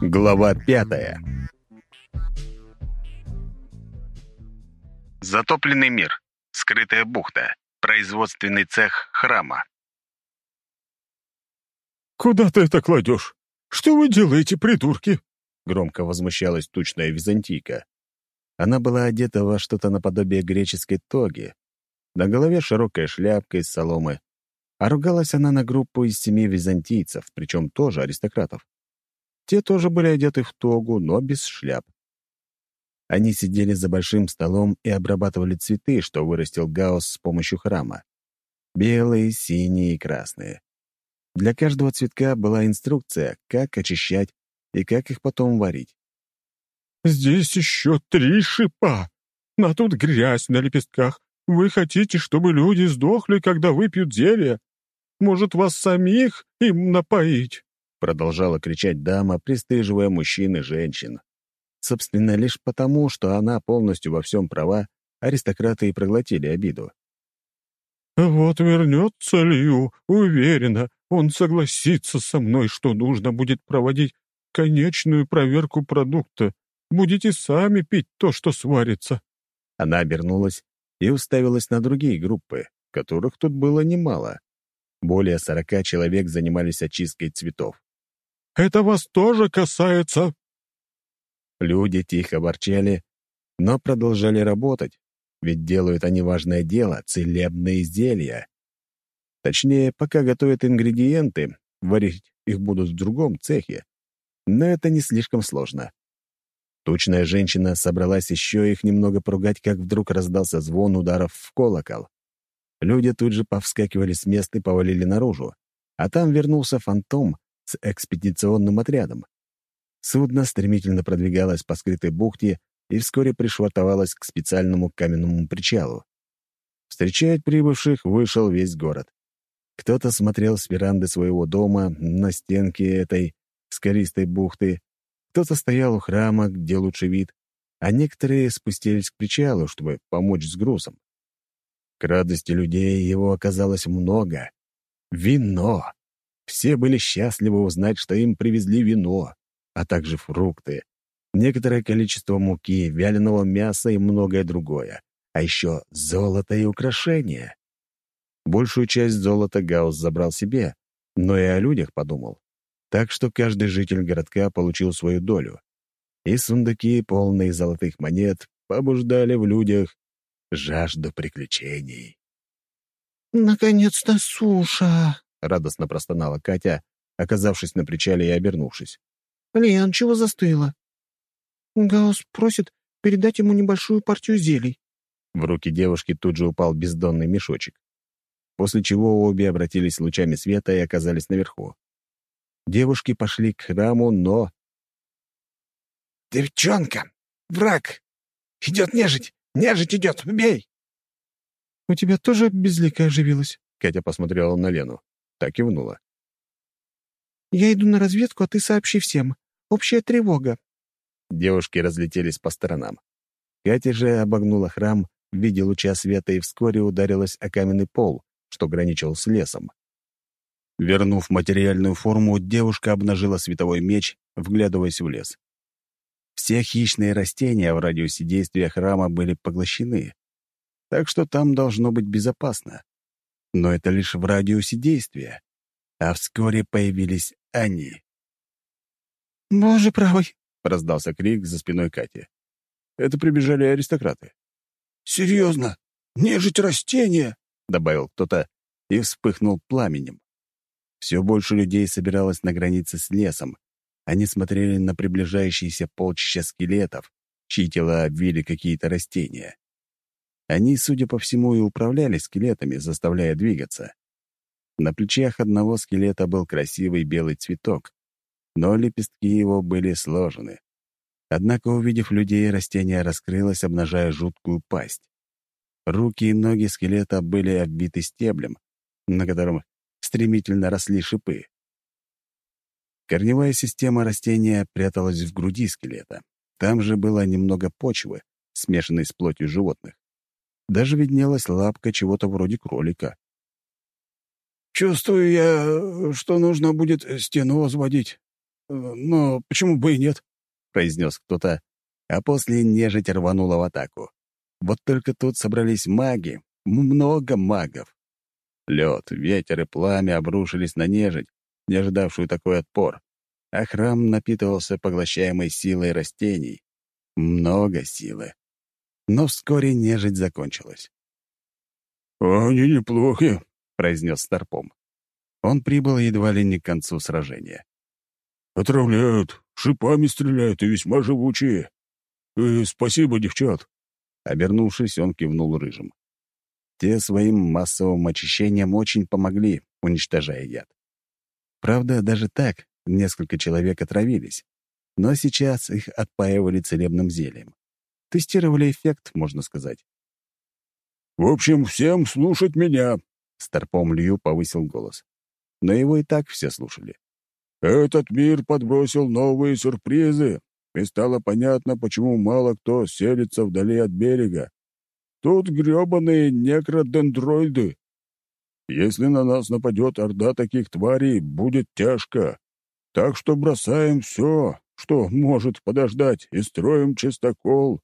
Глава пятая Затопленный мир. Скрытая бухта. Производственный цех храма. «Куда ты это кладешь? Что вы делаете, придурки?» Громко возмущалась тучная византийка. Она была одета во что-то наподобие греческой тоги. На голове широкая шляпка из соломы. А ругалась она на группу из семи византийцев, причем тоже аристократов. Те тоже были одеты в тогу, но без шляп. Они сидели за большим столом и обрабатывали цветы, что вырастил Гаус с помощью храма. Белые, синие и красные. Для каждого цветка была инструкция, как очищать и как их потом варить. «Здесь еще три шипа, а тут грязь на лепестках. Вы хотите, чтобы люди сдохли, когда выпьют зелье? Может, вас самих им напоить?» Продолжала кричать дама, пристыживая мужчин и женщин. Собственно, лишь потому, что она полностью во всем права, аристократы и проглотили обиду. «Вот вернется Лью, уверена, он согласится со мной, что нужно будет проводить конечную проверку продукта. Будете сами пить то, что сварится». Она обернулась и уставилась на другие группы, которых тут было немало. Более сорока человек занимались очисткой цветов. Это вас тоже касается». Люди тихо ворчали, но продолжали работать, ведь делают они важное дело — целебные изделия. Точнее, пока готовят ингредиенты, варить их будут в другом цехе. Но это не слишком сложно. Тучная женщина собралась еще их немного поругать, как вдруг раздался звон ударов в колокол. Люди тут же повскакивали с места и повалили наружу. А там вернулся фантом с экспедиционным отрядом. Судно стремительно продвигалось по скрытой бухте и вскоре пришвартовалось к специальному каменному причалу. Встречать прибывших вышел весь город. Кто-то смотрел с веранды своего дома на стенки этой скористой бухты, кто-то стоял у храма, где лучше вид, а некоторые спустились к причалу, чтобы помочь с грузом. К радости людей его оказалось много. Вино! Все были счастливы узнать, что им привезли вино, а также фрукты, некоторое количество муки, вяленого мяса и многое другое, а еще золото и украшения. Большую часть золота Гаус забрал себе, но и о людях подумал. Так что каждый житель городка получил свою долю. И сундуки, полные золотых монет, побуждали в людях жажду приключений. «Наконец-то суша!» — радостно простонала Катя, оказавшись на причале и обернувшись. «Лен, чего застыла?» «Гаус просит передать ему небольшую партию зелий». В руки девушки тут же упал бездонный мешочек, после чего обе обратились лучами света и оказались наверху. Девушки пошли к храму, но... «Девчонка! Враг! Идет нежить! Нежить идет! Бей!» «У тебя тоже безликая оживилась?» Катя посмотрела на Лену. Так кивнула. «Я иду на разведку, а ты сообщи всем. Общая тревога». Девушки разлетелись по сторонам. Катя же обогнула храм в виде луча света и вскоре ударилась о каменный пол, что граничил с лесом. Вернув материальную форму, девушка обнажила световой меч, вглядываясь в лес. Все хищные растения в радиусе действия храма были поглощены, так что там должно быть безопасно но это лишь в радиусе действия. А вскоре появились они. «Боже правый!» — раздался крик за спиной Кати. Это прибежали аристократы. «Серьезно? Нежить растения!» — добавил кто-то и вспыхнул пламенем. Все больше людей собиралось на границе с лесом. Они смотрели на приближающиеся полчища скелетов, чьи тела обвили какие-то растения. Они, судя по всему, и управляли скелетами, заставляя двигаться. На плечах одного скелета был красивый белый цветок, но лепестки его были сложены. Однако, увидев людей, растение раскрылось, обнажая жуткую пасть. Руки и ноги скелета были оббиты стеблем, на котором стремительно росли шипы. Корневая система растения пряталась в груди скелета. Там же было немного почвы, смешанной с плотью животных. Даже виднелась лапка чего-то вроде кролика. «Чувствую я, что нужно будет стену возводить. Но почему бы и нет?» — произнес кто-то, а после нежить рванула в атаку. Вот только тут собрались маги, много магов. Лед, ветер и пламя обрушились на нежить, не ожидавшую такой отпор, а храм напитывался поглощаемой силой растений. Много силы. Но вскоре нежить закончилась. «Они неплохи», — произнес Старпом. Он прибыл едва ли не к концу сражения. «Отравляют, шипами стреляют и весьма живучие. И спасибо, девчат». Обернувшись, он кивнул рыжим. Те своим массовым очищением очень помогли, уничтожая яд. Правда, даже так несколько человек отравились, но сейчас их отпаивали целебным зельем. Тестировали эффект, можно сказать. «В общем, всем слушать меня!» Старпом Лью повысил голос. Но его и так все слушали. «Этот мир подбросил новые сюрпризы, и стало понятно, почему мало кто селится вдали от берега. Тут грёбаные некродендроиды. Если на нас нападет орда таких тварей, будет тяжко. Так что бросаем все, что может подождать, и строим чистокол».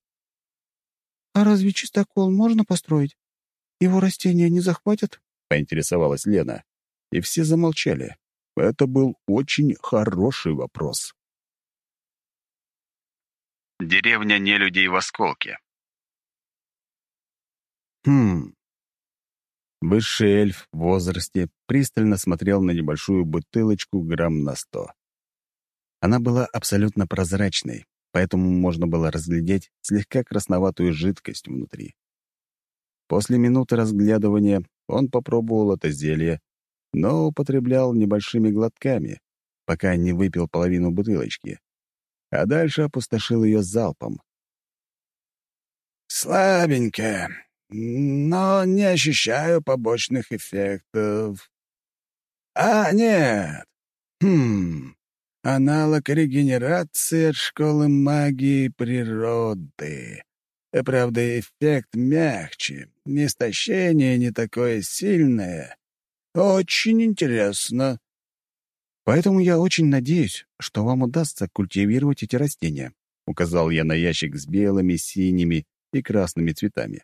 «А разве чистокол можно построить? Его растения не захватят?» — поинтересовалась Лена. И все замолчали. Это был очень хороший вопрос. Деревня нелюдей в осколке. Хм. Высший эльф в возрасте пристально смотрел на небольшую бутылочку грамм на сто. Она была абсолютно прозрачной, поэтому можно было разглядеть слегка красноватую жидкость внутри. После минуты разглядывания он попробовал это зелье, но употреблял небольшими глотками, пока не выпил половину бутылочки, а дальше опустошил ее залпом. «Слабенько, но не ощущаю побочных эффектов. А, нет. Хм, аналог регенерации от школы магии природы. Правда, эффект мягче, истощение не такое сильное. Очень интересно. Поэтому я очень надеюсь, что вам удастся культивировать эти растения», — указал я на ящик с белыми, синими и красными цветами.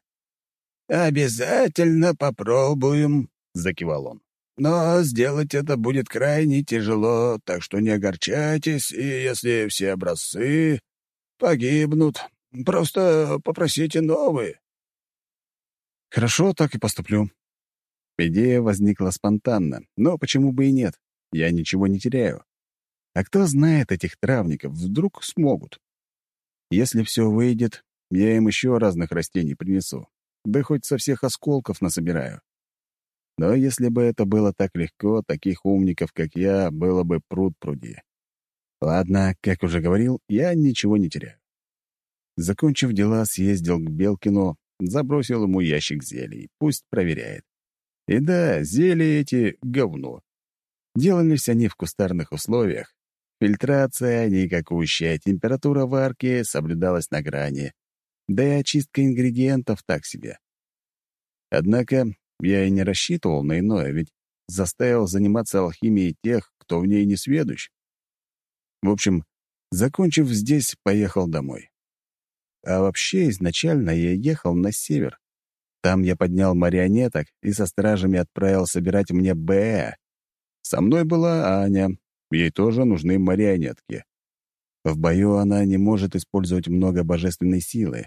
«Обязательно попробуем», — закивал он. «Но сделать это будет крайне тяжело, так что не огорчайтесь, и если все образцы погибнут, просто попросите новые». «Хорошо, так и поступлю». Идея возникла спонтанно, но почему бы и нет? Я ничего не теряю. А кто знает этих травников, вдруг смогут. Если все выйдет, я им еще разных растений принесу да хоть со всех осколков насобираю. Но если бы это было так легко, таких умников, как я, было бы пруд пруди. Ладно, как уже говорил, я ничего не теряю. Закончив дела, съездил к Белкину, забросил ему ящик зелий, пусть проверяет. И да, зелья эти — говно. Делались они в кустарных условиях. Фильтрация никакущая, температура варки соблюдалась на грани, да и очистка ингредиентов так себе. Однако я и не рассчитывал на иное, ведь заставил заниматься алхимией тех, кто в ней не сведущ. В общем, закончив здесь, поехал домой. А вообще, изначально я ехал на север. Там я поднял марионеток и со стражами отправил собирать мне БЭ. Со мной была Аня, ей тоже нужны марионетки. В бою она не может использовать много божественной силы,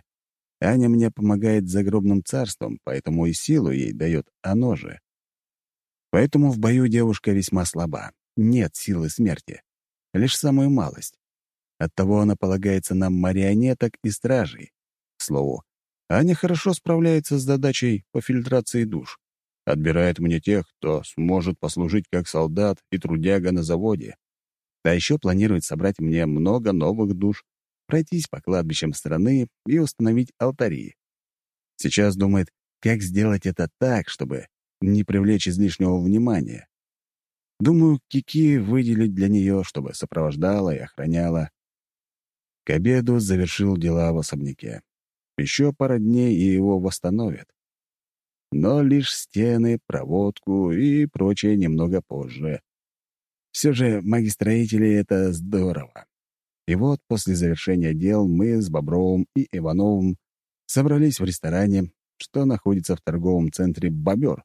Аня мне помогает загробным царством, поэтому и силу ей дает оно же. Поэтому в бою девушка весьма слаба. Нет силы смерти. Лишь самую малость. Оттого она полагается на марионеток и стражей. К слову, Аня хорошо справляется с задачей по фильтрации душ. Отбирает мне тех, кто сможет послужить как солдат и трудяга на заводе. А еще планирует собрать мне много новых душ пройтись по кладбищам страны и установить алтари. Сейчас думает, как сделать это так, чтобы не привлечь излишнего внимания. Думаю, Кики выделить для нее, чтобы сопровождала и охраняла. К обеду завершил дела в особняке. Еще пара дней, и его восстановят. но лишь стены, проводку и прочее немного позже. Все же магистроители — это здорово. И вот после завершения дел мы с Бобровым и Ивановым собрались в ресторане, что находится в торговом центре «Бобер».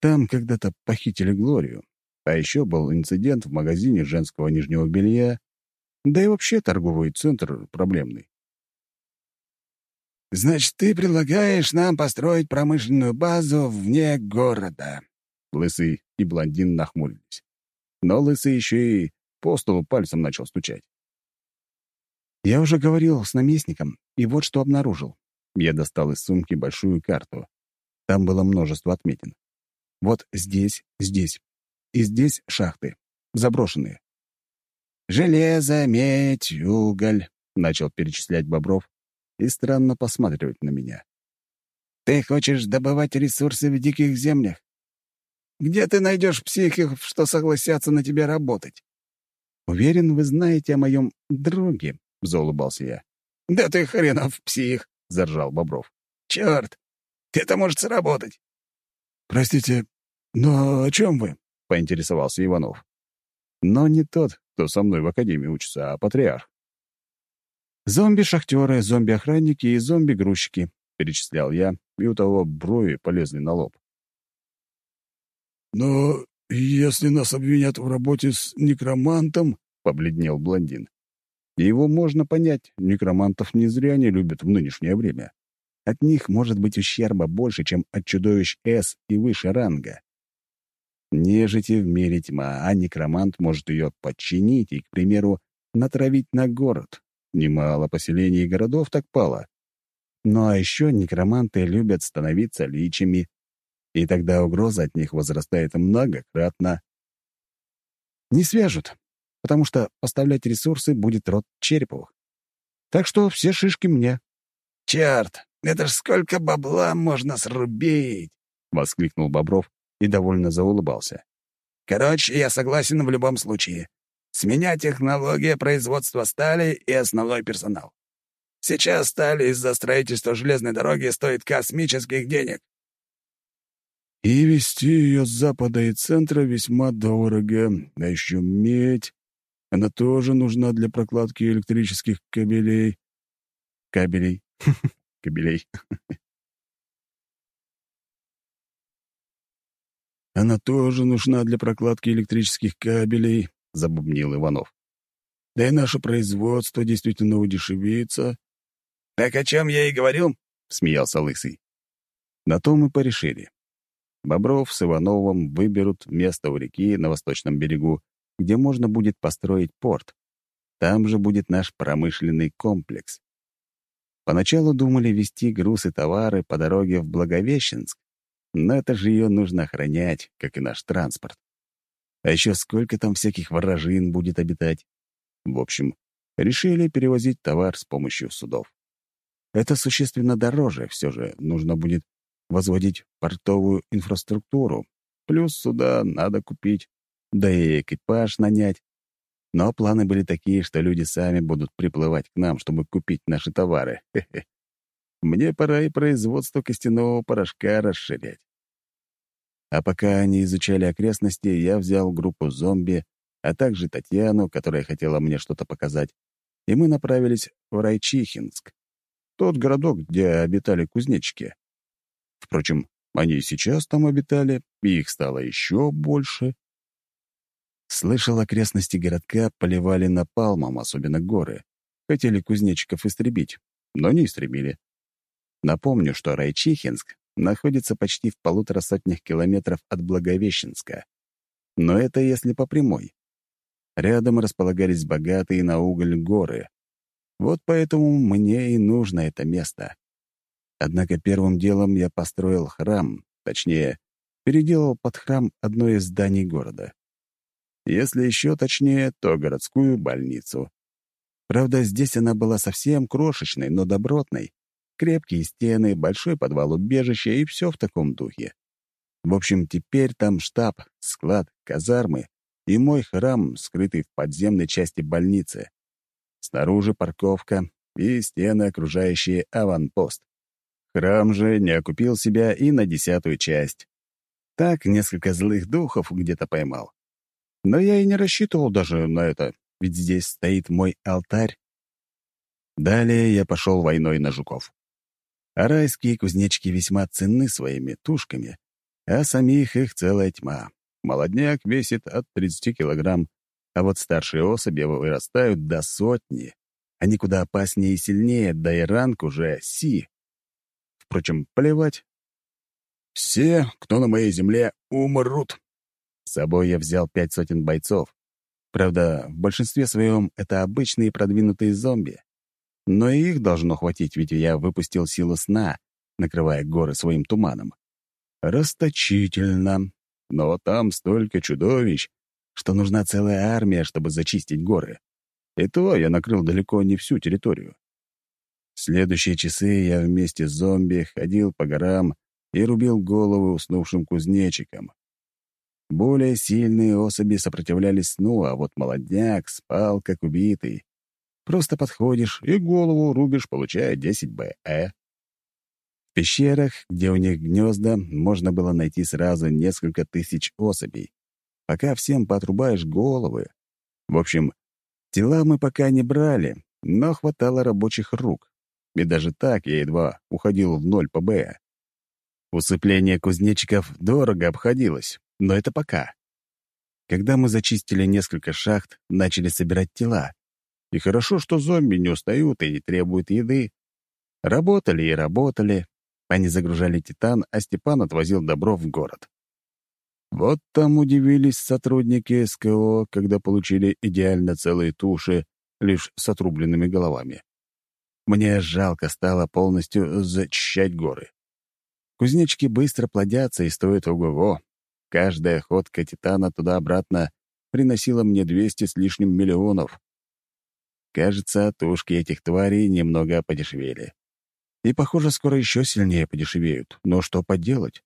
Там когда-то похитили Глорию. А еще был инцидент в магазине женского нижнего белья, да и вообще торговый центр проблемный. «Значит, ты предлагаешь нам построить промышленную базу вне города?» Лысый и блондин нахмурились. Но Лысый еще и по столу пальцем начал стучать. «Я уже говорил с наместником, и вот что обнаружил». Я достал из сумки большую карту. Там было множество отметин. Вот здесь, здесь. И здесь шахты. Заброшенные. «Железо, медь, уголь», — начал перечислять Бобров и странно посматривать на меня. «Ты хочешь добывать ресурсы в диких землях? Где ты найдешь психиков, что согласятся на тебя работать?» «Уверен, вы знаете о моем друге», — заулыбался я. «Да ты хренов псих!» — заржал Бобров. «Черт! Это может сработать!» «Простите, но о чем вы?» — поинтересовался Иванов. Но не тот, кто со мной в академии учится, а патриарх. «Зомби-шахтеры, зомби-охранники и зомби-грузчики», — перечислял я, и у того брови полезли на лоб. «Но если нас обвинят в работе с некромантом», — побледнел блондин. Его можно понять, некромантов не зря не любят в нынешнее время. От них может быть ущерба больше, чем от чудовищ С и выше ранга. Нежити в мире тьма, а некромант может ее подчинить и, к примеру, натравить на город. Немало поселений и городов так пало. Ну а еще некроманты любят становиться личами, и тогда угроза от них возрастает многократно. Не свяжут, потому что поставлять ресурсы будет род Череповых. Так что все шишки мне. «Черт, это ж сколько бабла можно срубить!» — воскликнул Бобров и довольно заулыбался. «Короче, я согласен в любом случае. С меня технология производства стали и основной персонал. Сейчас сталь из-за строительства железной дороги стоит космических денег. И вести ее с запада и центра весьма дорого. А еще медь. Она тоже нужна для прокладки электрических кабелей. Кабелей. Кабелей. Она тоже нужна для прокладки электрических кабелей, забубнил Иванов. Да и наше производство действительно удешевится. Так о чем я и говорил, смеялся Лысый. На то мы порешили. Бобров с Ивановым выберут место у реки на восточном берегу, где можно будет построить порт. Там же будет наш промышленный комплекс. Поначалу думали везти груз и товары по дороге в Благовещенск, но это же ее нужно охранять, как и наш транспорт. А еще сколько там всяких вражин будет обитать. В общем, решили перевозить товар с помощью судов. Это существенно дороже, все же нужно будет возводить портовую инфраструктуру, плюс суда надо купить, да и экипаж нанять. Но планы были такие, что люди сами будут приплывать к нам, чтобы купить наши товары. Мне пора и производство костяного порошка расширять. А пока они изучали окрестности, я взял группу зомби, а также Татьяну, которая хотела мне что-то показать, и мы направились в Райчихинск, тот городок, где обитали кузнечики. Впрочем, они и сейчас там обитали, и их стало еще больше. Слышал, окрестности городка поливали напалмом, особенно горы. Хотели кузнечиков истребить, но не истребили. Напомню, что Райчихинск находится почти в полутора сотнях километров от Благовещенска. Но это если по прямой. Рядом располагались богатые на уголь горы. Вот поэтому мне и нужно это место. Однако первым делом я построил храм, точнее, переделал под храм одно из зданий города. Если еще точнее, то городскую больницу. Правда, здесь она была совсем крошечной, но добротной. Крепкие стены, большой подвал убежища и все в таком духе. В общем, теперь там штаб, склад, казармы и мой храм, скрытый в подземной части больницы. Снаружи парковка и стены, окружающие аванпост. Храм же не окупил себя и на десятую часть. Так несколько злых духов где-то поймал. Но я и не рассчитывал даже на это, ведь здесь стоит мой алтарь. Далее я пошел войной на жуков. Арайские кузнечки весьма ценны своими тушками, а самих их целая тьма. Молодняк весит от 30 килограмм, а вот старшие особи вырастают до сотни. Они куда опаснее и сильнее, да и ранг уже си. Впрочем, плевать. Все, кто на моей земле, умрут. С собой я взял пять сотен бойцов. Правда, в большинстве своем это обычные продвинутые зомби. Но и их должно хватить, ведь я выпустил силу сна, накрывая горы своим туманом. Расточительно. Но там столько чудовищ, что нужна целая армия, чтобы зачистить горы. И то я накрыл далеко не всю территорию. следующие часы я вместе с зомби ходил по горам и рубил головы уснувшим кузнечикам. Более сильные особи сопротивлялись сну, а вот молодняк спал как убитый. Просто подходишь и голову рубишь, получая 10 БЭ. В пещерах, где у них гнезда, можно было найти сразу несколько тысяч особей, пока всем поотрубаешь головы. В общем, тела мы пока не брали, но хватало рабочих рук. И даже так я едва уходил в ноль по БЭ. Усыпление кузнечиков дорого обходилось, но это пока. Когда мы зачистили несколько шахт, начали собирать тела. И хорошо, что зомби не устают и не требуют еды. Работали и работали. Они загружали титан, а Степан отвозил добро в город. Вот там удивились сотрудники СКО, когда получили идеально целые туши, лишь с отрубленными головами. Мне жалко стало полностью зачищать горы. Кузнечки быстро плодятся и стоят ого-го. Каждая ходка Титана туда-обратно приносила мне 200 с лишним миллионов. Кажется, тушки этих тварей немного подешевели. И, похоже, скоро еще сильнее подешевеют. Но что поделать?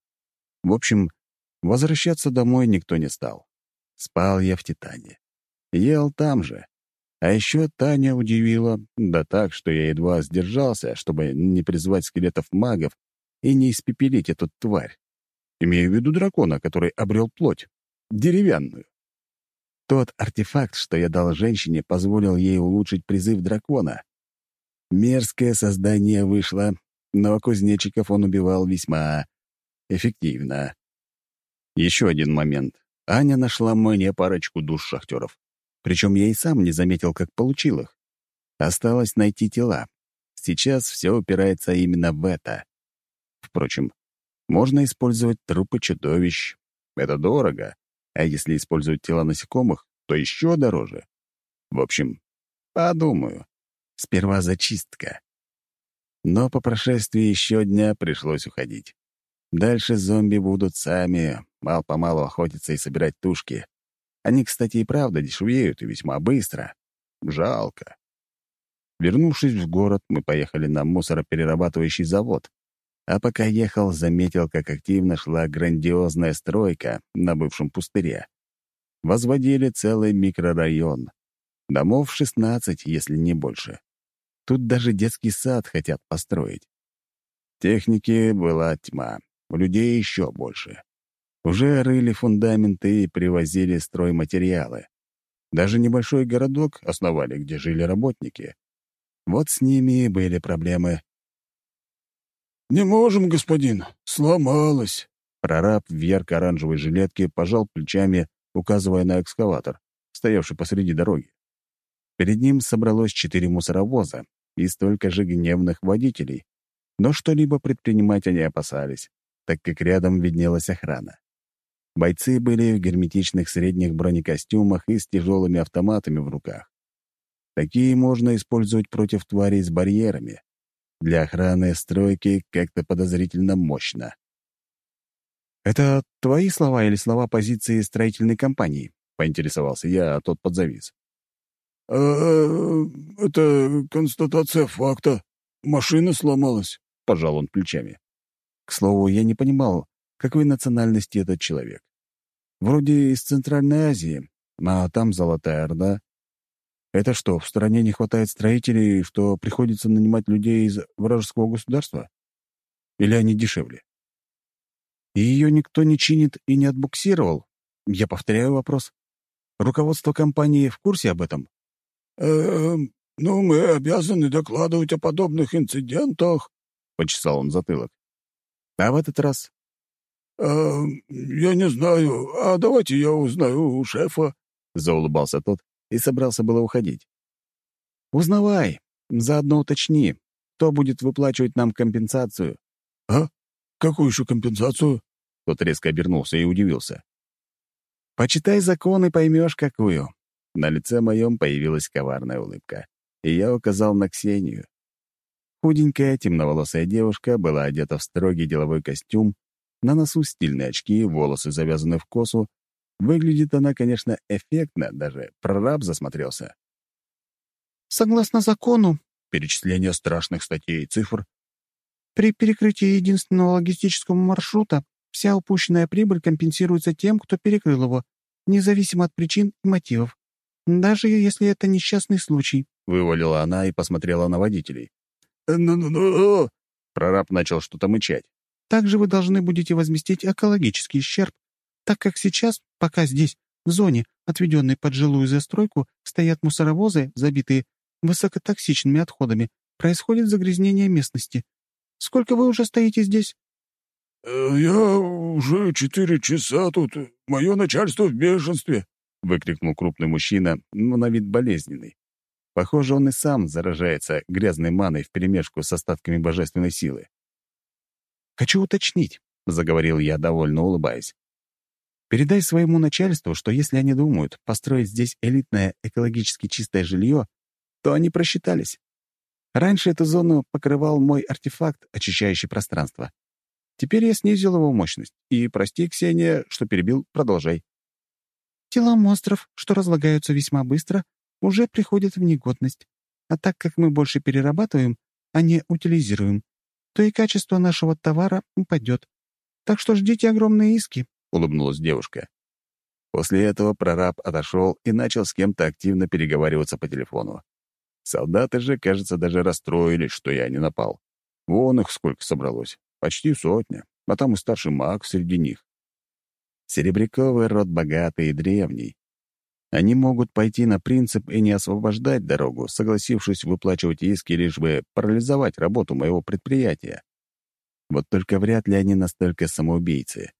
В общем, возвращаться домой никто не стал. Спал я в Титане. Ел там же. А еще Таня удивила, да так, что я едва сдержался, чтобы не призвать скелетов магов и не испепелить эту тварь. Имею в виду дракона, который обрел плоть. Деревянную. Тот артефакт, что я дал женщине, позволил ей улучшить призыв дракона. Мерзкое создание вышло, но кузнечиков он убивал весьма эффективно. Еще один момент. Аня нашла мне парочку душ шахтеров. Причем я и сам не заметил, как получил их. Осталось найти тела. Сейчас все упирается именно в это. Впрочем, можно использовать трупы чудовищ. Это дорого. А если использовать тела насекомых, то еще дороже. В общем, подумаю. Сперва зачистка. Но по прошествии еще дня пришлось уходить. Дальше зомби будут сами мал-помалу охотиться и собирать тушки. Они, кстати, и правда дешевеют и весьма быстро. Жалко. Вернувшись в город, мы поехали на мусороперерабатывающий завод, а пока ехал, заметил, как активно шла грандиозная стройка на бывшем пустыре. Возводили целый микрорайон. Домов 16, если не больше. Тут даже детский сад хотят построить. Техники была тьма, людей еще больше. Уже рыли фундаменты и привозили стройматериалы. Даже небольшой городок основали, где жили работники. Вот с ними и были проблемы. «Не можем, господин. Сломалось». Прораб в ярко-оранжевой жилетке пожал плечами, указывая на экскаватор, стоявший посреди дороги. Перед ним собралось четыре мусоровоза и столько же гневных водителей. Но что-либо предпринимать они опасались, так как рядом виднелась охрана. Бойцы были в герметичных средних бронекостюмах и с тяжелыми автоматами в руках. Такие можно использовать против тварей с барьерами. Для охраны стройки как-то подозрительно мощно. «Это твои слова или слова позиции строительной компании?» — поинтересовался я, а тот подзавис. «А, это констатация факта. Машина сломалась», — пожал он плечами. К слову, я не понимал, какой национальности этот человек. Вроде из Центральной Азии, а там Золотая Орда. Это что, в стране не хватает строителей, что приходится нанимать людей из вражеского государства? Или они дешевле? И ее никто не чинит и не отбуксировал? Я повторяю вопрос. Руководство компании в курсе об этом? «Эм, ну, мы обязаны докладывать о подобных инцидентах», — почесал он затылок. А в этот раз? «Эм, я не знаю. А давайте я узнаю у шефа», — заулыбался тот и собрался было уходить. «Узнавай, заодно уточни, кто будет выплачивать нам компенсацию». «А? Какую еще компенсацию?» Тот резко обернулся и удивился. «Почитай закон и поймешь, какую». На лице моем появилась коварная улыбка, и я указал на Ксению. Худенькая, темноволосая девушка была одета в строгий деловой костюм, на носу стильные очки, волосы завязаны в косу. Выглядит она, конечно, эффектно, даже прораб засмотрелся. Согласно закону, перечисление страшных статей и цифр, при перекрытии единственного логистического маршрута вся упущенная прибыль компенсируется тем, кто перекрыл его, независимо от причин и мотивов. Даже если это несчастный случай», — вывалила она и посмотрела на водителей. «Ну-ну-ну!» Прораб начал что-то мычать. «Также вы должны будете возместить экологический ущерб, так как сейчас, пока здесь, в зоне, отведенной под жилую застройку, стоят мусоровозы, забитые высокотоксичными отходами, происходит загрязнение местности. Сколько вы уже стоите здесь?» «Э, «Я уже четыре часа тут. Мое начальство в бешенстве», — выкрикнул крупный мужчина, но на вид болезненный. Похоже, он и сам заражается грязной маной вперемешку с остатками божественной силы. «Хочу уточнить», — заговорил я, довольно улыбаясь. «Передай своему начальству, что если они думают построить здесь элитное экологически чистое жилье, то они просчитались. Раньше эту зону покрывал мой артефакт, очищающий пространство. Теперь я снизил его мощность. И прости, Ксения, что перебил, продолжай. Тела монстров, что разлагаются весьма быстро, уже приходят в негодность. А так как мы больше перерабатываем, а не утилизируем, то и качество нашего товара упадет. Так что ждите огромные иски», — улыбнулась девушка. После этого прораб отошел и начал с кем-то активно переговариваться по телефону. Солдаты же, кажется, даже расстроились, что я не напал. Вон их сколько собралось. Почти сотня. А там и старший маг среди них. Серебряковый род богатый и древний. Они могут пойти на принцип и не освобождать дорогу, согласившись выплачивать иски, лишь бы парализовать работу моего предприятия. Вот только вряд ли они настолько самоубийцы.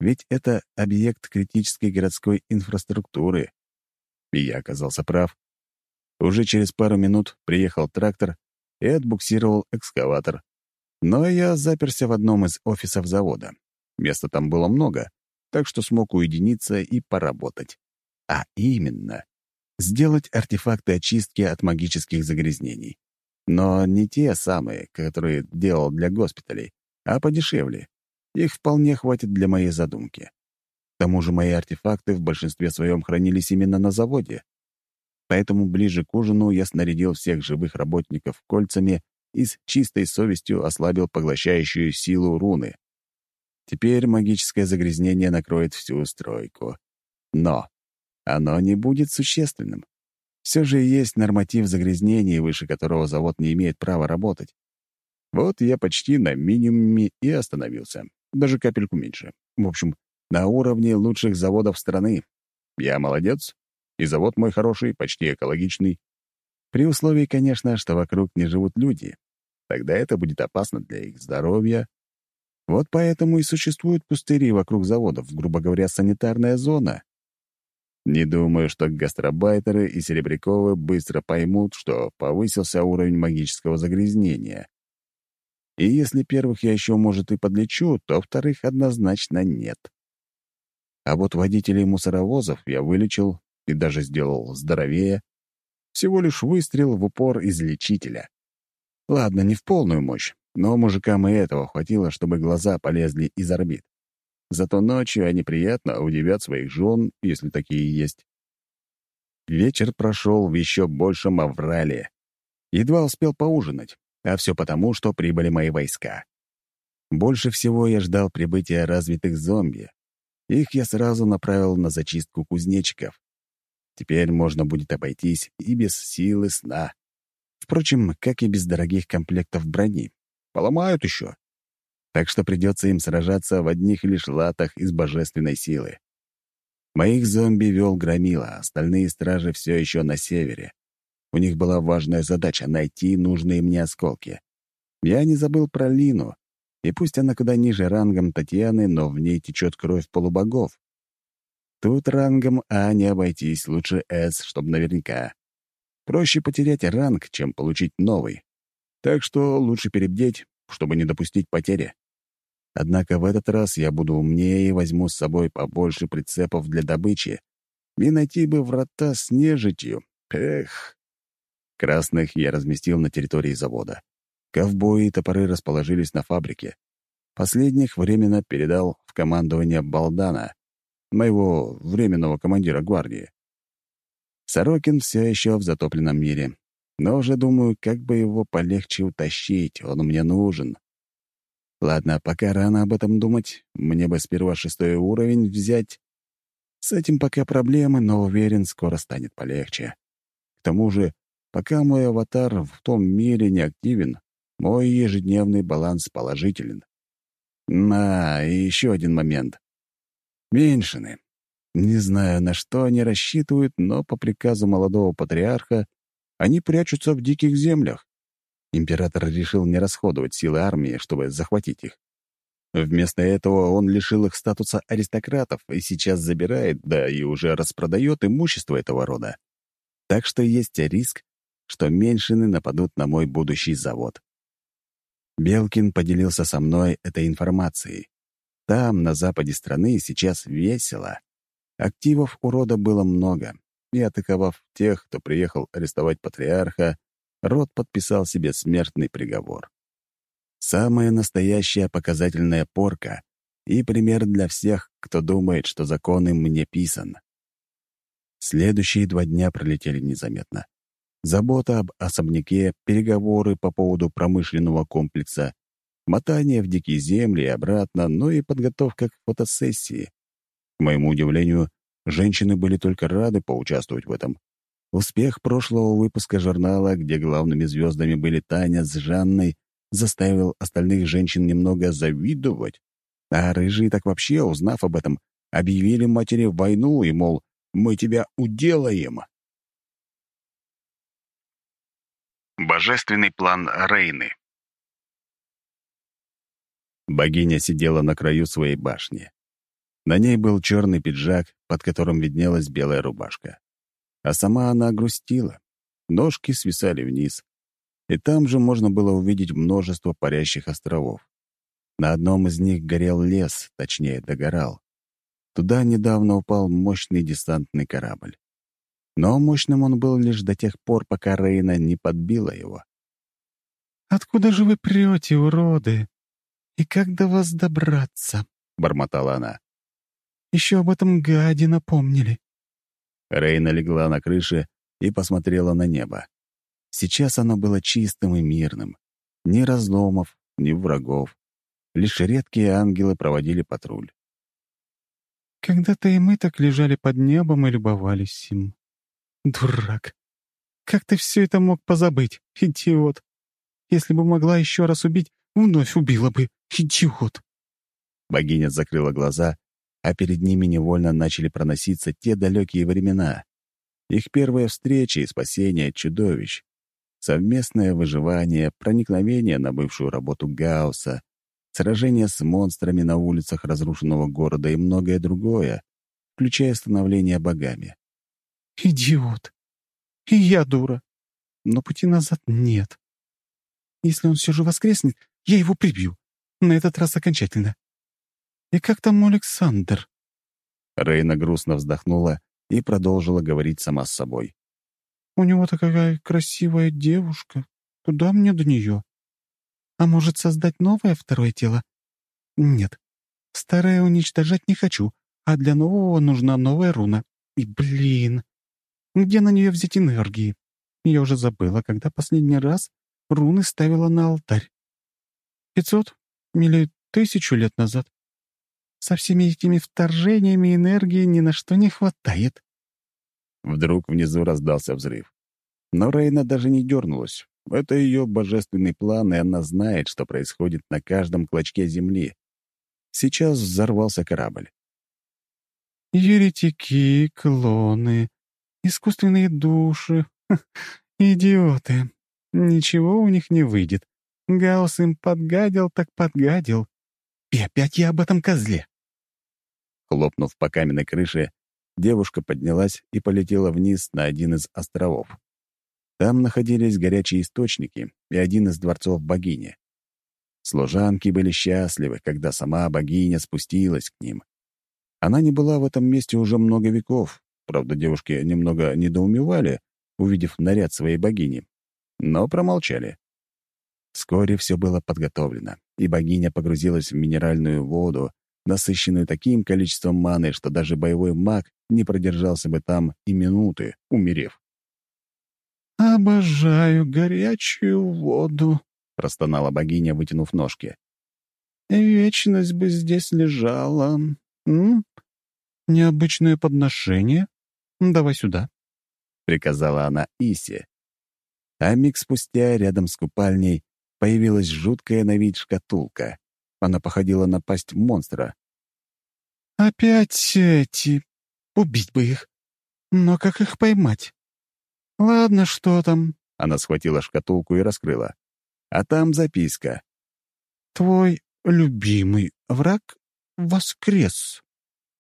Ведь это объект критической городской инфраструктуры. И я оказался прав. Уже через пару минут приехал трактор и отбуксировал экскаватор. Но я заперся в одном из офисов завода. Места там было много, так что смог уединиться и поработать. А именно, сделать артефакты очистки от магических загрязнений. Но не те самые, которые делал для госпиталей, а подешевле. Их вполне хватит для моей задумки. К тому же мои артефакты в большинстве своем хранились именно на заводе, Поэтому ближе к ужину я снарядил всех живых работников кольцами и с чистой совестью ослабил поглощающую силу руны. Теперь магическое загрязнение накроет всю стройку. Но оно не будет существенным. Все же есть норматив загрязнений, выше которого завод не имеет права работать. Вот я почти на минимуме и остановился. Даже капельку меньше. В общем, на уровне лучших заводов страны. Я молодец, и завод мой хороший, почти экологичный. При условии, конечно, что вокруг не живут люди. Тогда это будет опасно для их здоровья. Вот поэтому и существуют пустыри вокруг заводов, грубо говоря, санитарная зона. Не думаю, что гастробайтеры и серебряковы быстро поймут, что повысился уровень магического загрязнения. И если первых я еще, может, и подлечу, то вторых однозначно нет. А вот водителей мусоровозов я вылечил и даже сделал здоровее. Всего лишь выстрел в упор излечителя. Ладно, не в полную мощь, но мужикам и этого хватило, чтобы глаза полезли из орбит. Зато ночью они приятно удивят своих жен, если такие есть. Вечер прошел в еще большем аврале. Едва успел поужинать, а все потому, что прибыли мои войска. Больше всего я ждал прибытия развитых зомби. Их я сразу направил на зачистку кузнечиков. Теперь можно будет обойтись и без силы сна. Впрочем, как и без дорогих комплектов брони. Поломают еще. Так что придется им сражаться в одних лишь латах из божественной силы. Моих зомби вел Громила, остальные стражи все еще на севере. У них была важная задача — найти нужные мне осколки. Я не забыл про Лину, и пусть она куда ниже рангом Татьяны, но в ней течет кровь полубогов. Тут рангом А не обойтись, лучше С, чтобы наверняка. Проще потерять ранг, чем получить новый. Так что лучше перебдеть, чтобы не допустить потери. Однако в этот раз я буду умнее и возьму с собой побольше прицепов для добычи. И найти бы врата с нежитью. Эх. Красных я разместил на территории завода. Ковбои и топоры расположились на фабрике. Последних временно передал в командование Балдана, моего временного командира гвардии. Сорокин все еще в затопленном мире, но уже думаю, как бы его полегче утащить, он мне нужен. Ладно, пока рано об этом думать, мне бы сперва шестой уровень взять. С этим пока проблемы, но уверен, скоро станет полегче. К тому же, пока мой аватар в том мире не активен, мой ежедневный баланс положителен. На, и еще один момент. Меньшины. Не знаю, на что они рассчитывают, но по приказу молодого патриарха они прячутся в диких землях. Император решил не расходовать силы армии, чтобы захватить их. Вместо этого он лишил их статуса аристократов и сейчас забирает, да и уже распродает имущество этого рода. Так что есть риск, что меньшины нападут на мой будущий завод. Белкин поделился со мной этой информацией. Там, на западе страны, сейчас весело. Активов у рода было много, и, атаковав тех, кто приехал арестовать патриарха, род подписал себе смертный приговор. Самая настоящая показательная порка и пример для всех, кто думает, что закон им мне писан. Следующие два дня пролетели незаметно. Забота об особняке, переговоры по поводу промышленного комплекса, мотание в дикие земли и обратно, но и подготовка к фотосессии. К моему удивлению, женщины были только рады поучаствовать в этом. Успех прошлого выпуска журнала, где главными звездами были Таня с Жанной, заставил остальных женщин немного завидовать. А рыжие так вообще, узнав об этом, объявили матери войну и, мол, мы тебя уделаем. Божественный план Рейны Богиня сидела на краю своей башни. На ней был черный пиджак, под которым виднелась белая рубашка. А сама она грустила. Ножки свисали вниз. И там же можно было увидеть множество парящих островов. На одном из них горел лес, точнее, догорал. Туда недавно упал мощный десантный корабль. Но мощным он был лишь до тех пор, пока Рейна не подбила его. «Откуда же вы прете, уроды?» «И как до вас добраться?» — бормотала она. «Еще об этом гаде напомнили». Рейна легла на крыше и посмотрела на небо. Сейчас оно было чистым и мирным. Ни разломов, ни врагов. Лишь редкие ангелы проводили патруль. «Когда-то и мы так лежали под небом и любовались им. Дурак! Как ты все это мог позабыть, идиот? Если бы могла еще раз убить, вновь убила бы. Идиот!» Богиня закрыла глаза, а перед ними невольно начали проноситься те далекие времена. Их первая встреча и спасение чудовищ, совместное выживание, проникновение на бывшую работу Гаусса, сражение с монстрами на улицах разрушенного города и многое другое, включая становление богами. «Идиот! И я дура! Но пути назад нет. Если он все же воскреснет, я его прибью. На этот раз окончательно. И как там Александр?» Рейна грустно вздохнула и продолжила говорить сама с собой. «У него такая красивая девушка. Куда мне до нее? А может, создать новое второе тело? Нет. Старое уничтожать не хочу, а для нового нужна новая руна. И, блин, где на нее взять энергии? Я уже забыла, когда последний раз руны ставила на алтарь. Пятьсот или тысячу лет назад. Со всеми этими вторжениями энергии ни на что не хватает. Вдруг внизу раздался взрыв. Но Рейна даже не дернулась. Это ее божественный план, и она знает, что происходит на каждом клочке земли. Сейчас взорвался корабль. «Еретики, клоны, искусственные души, идиоты. Ничего у них не выйдет. Гаус им подгадил, так подгадил. И опять я об этом козле». Хлопнув по каменной крыше, девушка поднялась и полетела вниз на один из островов. Там находились горячие источники и один из дворцов богини. Служанки были счастливы, когда сама богиня спустилась к ним. Она не была в этом месте уже много веков. Правда, девушки немного недоумевали, увидев наряд своей богини, но промолчали. Вскоре все было подготовлено, и богиня погрузилась в минеральную воду, насыщенную таким количеством маны, что даже боевой маг не продержался бы там и минуты, умерев. «Обожаю горячую воду», — простонала богиня, вытянув ножки. «Вечность бы здесь лежала. М? Необычное подношение? Давай сюда», — приказала она Исе. А миг спустя рядом с купальней появилась жуткая на вид шкатулка. Она походила на пасть монстра. «Опять эти... Убить бы их. Но как их поймать?» «Ладно, что там?» Она схватила шкатулку и раскрыла. А там записка. «Твой любимый враг воскрес».